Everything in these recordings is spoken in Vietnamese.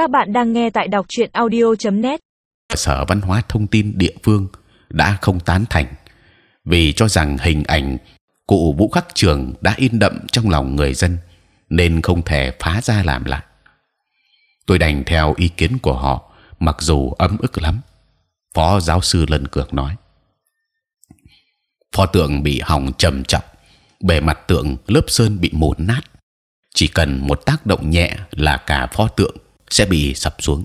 Các bạn đang nghe tại đọc truyện audio.net. Sở Văn hóa Thông tin địa phương đã không tán thành vì cho rằng hình ảnh cụ Vũ Khắc Trường đã in đậm trong lòng người dân nên không thể phá ra làm lại. Tôi đành theo ý kiến của họ, mặc dù ấm ức lắm. Phó giáo sư Lân Cường nói. Pho tượng bị hỏng trầm trọng, bề mặt tượng lớp sơn bị mòn nát. Chỉ cần một tác động nhẹ là cả pho tượng sẽ bị sập xuống.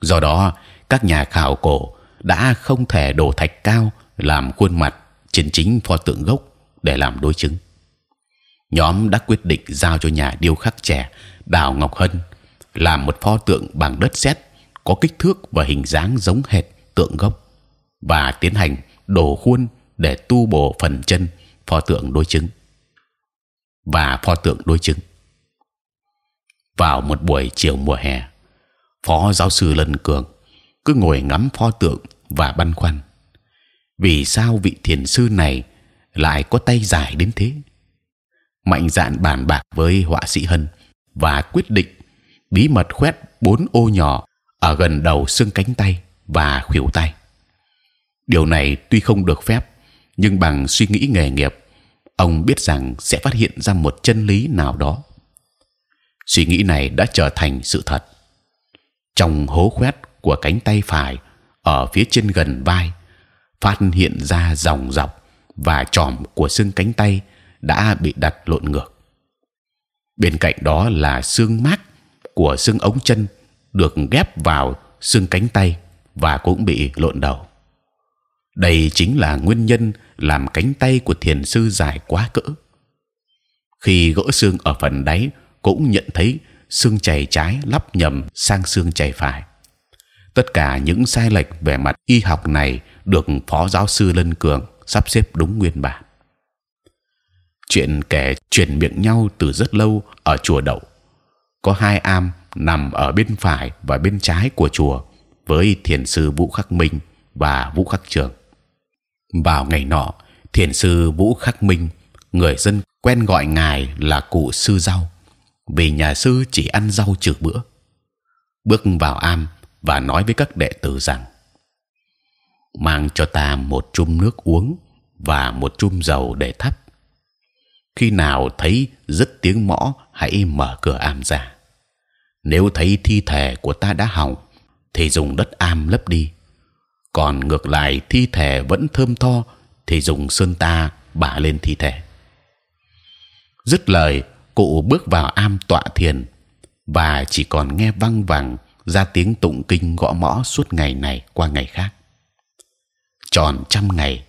Do đó, các nhà khảo cổ đã không thể đổ thạch cao làm khuôn mặt trên chính pho tượng gốc để làm đối chứng. Nhóm đã quyết định giao cho nhà điêu khắc trẻ Đào Ngọc Hân làm một pho tượng bằng đất sét có kích thước và hình dáng giống hệt tượng gốc và tiến hành đổ khuôn để tu bổ phần chân pho tượng đối chứng và pho tượng đối chứng. Vào một buổi chiều mùa hè, phó giáo sư Lân Cường cứ ngồi ngắm pho tượng và băn khoăn. Vì sao vị thiền sư này lại có tay dài đến thế? Mạnh dạn bàn bạc với họa sĩ hân và quyết định bí mật khoét bốn ô nhỏ ở gần đầu xương cánh tay và khuỷu tay. Điều này tuy không được phép nhưng bằng suy nghĩ nghề nghiệp ông biết rằng sẽ phát hiện ra một chân lý nào đó suy nghĩ này đã trở thành sự thật trong hố khoét của cánh tay phải ở phía trên gần vai phát hiện ra dòng dọc và tròm của xương cánh tay đã bị đặt lộn ngược. Bên cạnh đó là xương mác của xương ống chân được ghép vào xương cánh tay và cũng bị lộn đầu. Đây chính là nguyên nhân làm cánh tay của thiền sư dài quá cỡ. Khi gỡ xương ở phần đáy, cũng nhận thấy xương chày trái lắp nhầm sang xương chày phải. Tất cả những sai lệch về mặt y học này được phó giáo sư Lân Cường sắp xếp đúng nguyên bản. Chuyện kể truyền miệng nhau từ rất lâu ở chùa Đậu. Có hai am nằm ở bên phải và bên trái của chùa với thiền sư Vũ Khắc Minh và Vũ Khắc Trường. Vào ngày nọ, thiền sư Vũ Khắc Minh, người dân quen gọi ngài là cụ sư rau, vì nhà sư chỉ ăn rau trừ bữa. Bước vào am và nói với các đệ tử rằng mang cho ta một chum nước uống và một chum dầu để thắp. Khi nào thấy rất tiếng mõ, hãy mở cửa am ra. Nếu thấy thi thể của ta đã hỏng, thì dùng đất am lấp đi. Còn ngược lại thi thể vẫn thơm tho, thì dùng sơn ta bả lên thi thể. Dứt lời, cụ bước vào am tọa thiền và chỉ còn nghe văng vẳng ra tiếng tụng kinh gõ mõ suốt ngày này qua ngày khác. Tròn trăm ngày,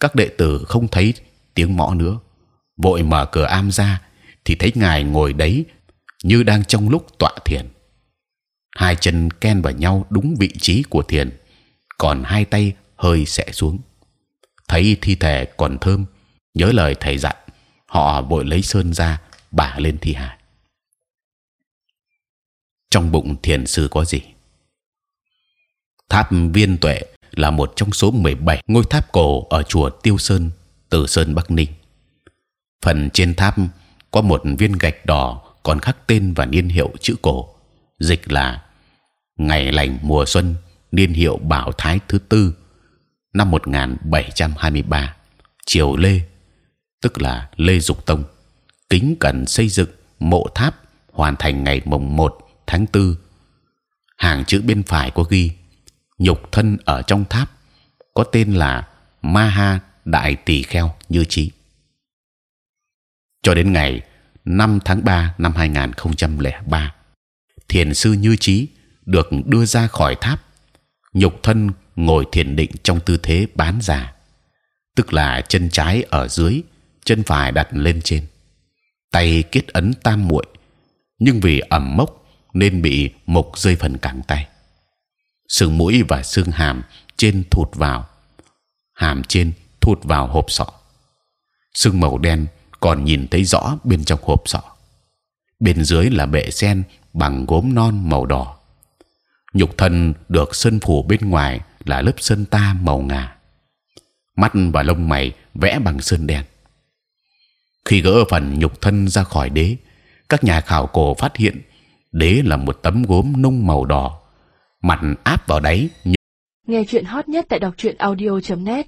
các đệ tử không thấy tiếng mõ nữa. Vội mở cửa am ra thì thấy ngài ngồi đấy như đang trong lúc tọa thiền. Hai chân ken vào nhau đúng vị trí của thiền, còn hai tay hơi sẽ xuống. Thấy thi thể còn thơm, nhớ lời thầy dặn họ vội lấy sơn ra bả lên thi hài. Trong bụng thiền sư có gì? Tháp viên tuệ là một trong số 17 ngôi tháp cổ ở chùa Tiêu Sơn, Từ Sơn Bắc Ninh. Phần trên tháp có một viên gạch đỏ còn khắc tên và niên hiệu chữ cổ, dịch là ngày lành mùa xuân, niên hiệu Bảo Thái thứ tư, năm 1723, triều Lê, tức là Lê Dục Tông, kính cẩn xây dựng mộ tháp hoàn thành ngày mồng 1 tháng 4 hàng chữ bên phải có ghi nhục thân ở trong tháp có tên là Ma Ha Đại Tỳ Kheo Như Chí. Cho đến ngày 5 tháng 3 năm 2003, thiền sư Như Chí được đưa ra khỏi tháp, nhục thân ngồi thiền định trong tư thế bán già, tức là chân trái ở dưới, chân phải đặt lên trên, tay kết ấn tam muội, nhưng vì ẩm mốc nên bị mộc rơi phần cẳng tay. Xương mũi và xương hàm trên thụt vào hàm trên thụt vào hộp sọ. Xương màu đen còn nhìn thấy rõ bên trong hộp sọ. Bên dưới là bệ sen bằng gốm non màu đỏ. Nhục thân được sơn phủ bên ngoài là lớp sơn ta màu ngà. Mắt và lông mày vẽ bằng sơn đen khi gỡ phần nhục thân ra khỏi đế, các nhà khảo cổ phát hiện đế là một tấm gốm nung màu đỏ. Mặt áp vào đáy nghe chuyện hot nhất tại đọc truyện audio .net.